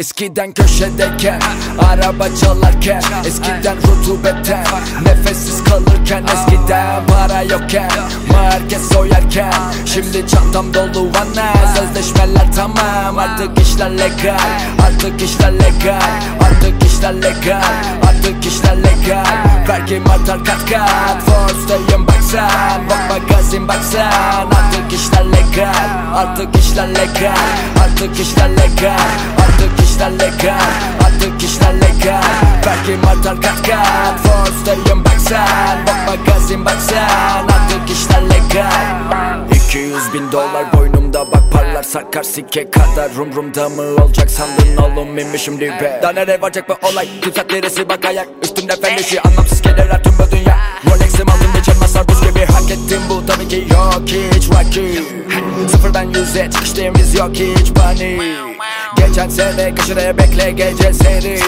Eskiden köşedeyken Araba çalarken Eskiden rutubetten Nefessiz kalırken Eskiden para yokken Market soyarken Şimdi çantam dolu vana Sözleşmeler tamam Artık işler legal Artık işler legal Artık işler legal Artık işler legal. Vergim artar kat kat Force'dayım baksan Bak magazin baksan Artık işler legal Artık işler legal Artık işler legal Artık işler legal Artık işler legal Vergim artar kat kat Force'dayım baksan Bak magazin baksan Artık işler legal 200 bin dolar boynumda bak parlar sakar sike kadar. Rumrumda mı olacak sandın oğlum inmişim dibe Daha nereye varacak bu olay? Timsat neresi bak ayak Üstümde fenleşi anlamsız gelir tüm bu dünya. Rolex'im aldım geçen masar buz gibi. Hak ettim bu tabii ki yok hiç vakit. Sıfırdan yüze çıkıştığımız yok hiç panik Geçen sene kaşıraya bekle gece seri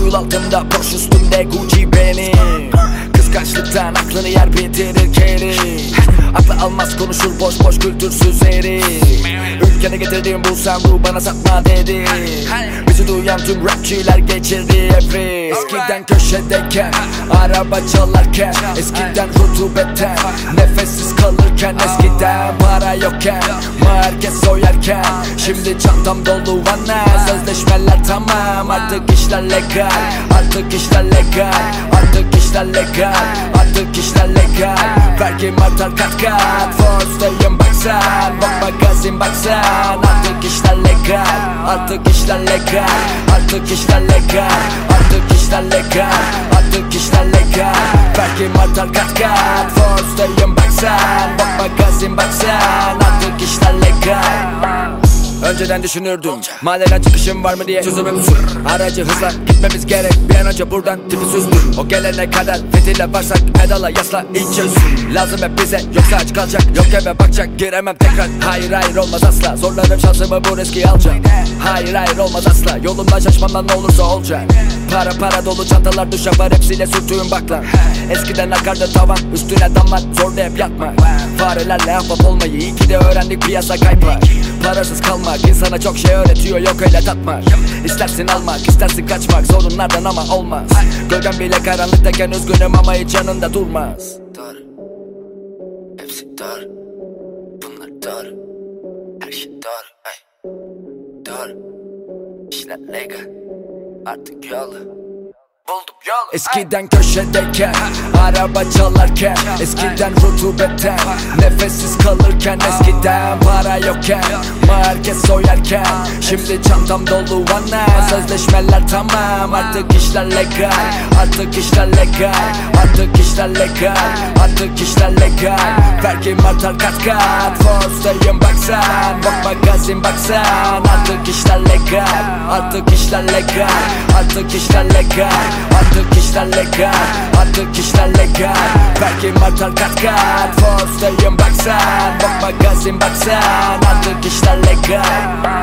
Uyul altımda Porsche üstümde Gucci benim Kıskançlıktan aklını yer bitirir keri Aklı almaz konuşur boş boş kültürsüz eri Ülkene getirdiğim bu bu bana satma dedi. Bizi duyan tüm rapçiler geçirdi evri Eskiden köşedeyken Araba çalarken Eskiden rutubetten Nefessiz kalırken Eskiden para yokken Market soyarken. Şimdi çantam dolu vana Sözleşmeler tamam. Artık işler legal Artık işler legal Artık işler legal Artık işler legal Vergim artar kat kat Force'dayım baksan Bak magazin baksan Artık işler legal Artık işler legal Artık işler legal Artık işler legal Artık işler legal Vergim artar kat kat Force'dayım baksan Bak magazin baksan Artık işler legal Önceden düşünürdüm Mahalleden çıkışım var mı diye. Çözümüm sur Aracı hızla gitmemiz gerek. Bir an önce buradan tipi süzdür. O gelene kadar fethiyle varsak Pedala yasla iç çözsün. Lazım hep bize yoksa aç kalacak. Yok eve bakacak giremem tekrar. Hayır hayır olmaz asla. Zorlarım şansımı bu riski alacağım. Hayır hayır olmaz asla. Yolumdan şaşmamdan ne olursa olacak. Para para dolu çantalar duş yapar. Hepsiyle sürtüğüm bakla. Eskiden akardı tavan Üstüne damlar. Zorda hep yatma. Farelerle ahbap olmayı iyi ki de öğrendik piyasa kaypar Parasız kalmak insana çok şey öğretiyor yok öyle tatmak. İstersin almak istersin kaçmak sorunlardan ama olmaz. Gölgen bile karanlıktayken üzgünüm ama hiç yanında durmaz. Dar. Hepsi dar. Bunlar dar. Her şey dar ay. Dar. İşler legal. Artık yolu Buldum yolu Eskiden köşedeyken Araba çalarken Eskiden rutubetten Nefessiz kalırken Eskiden para yokken Market soyarken. Şimdi çantam dolu vana Sözleşmeler tamam Artık işler legal. Artık işler legal Artık işler legal. Artık işler legal. Vergim artar kat kat. Force'dayım baksan Bak magazin baksan Artık işler legal Artık işler legal. Artık işler legal Artık işler legal. Artık işler legal. Vergim artar kat kat. Force'dayım baksan Bak magazin baksan Artık işler legal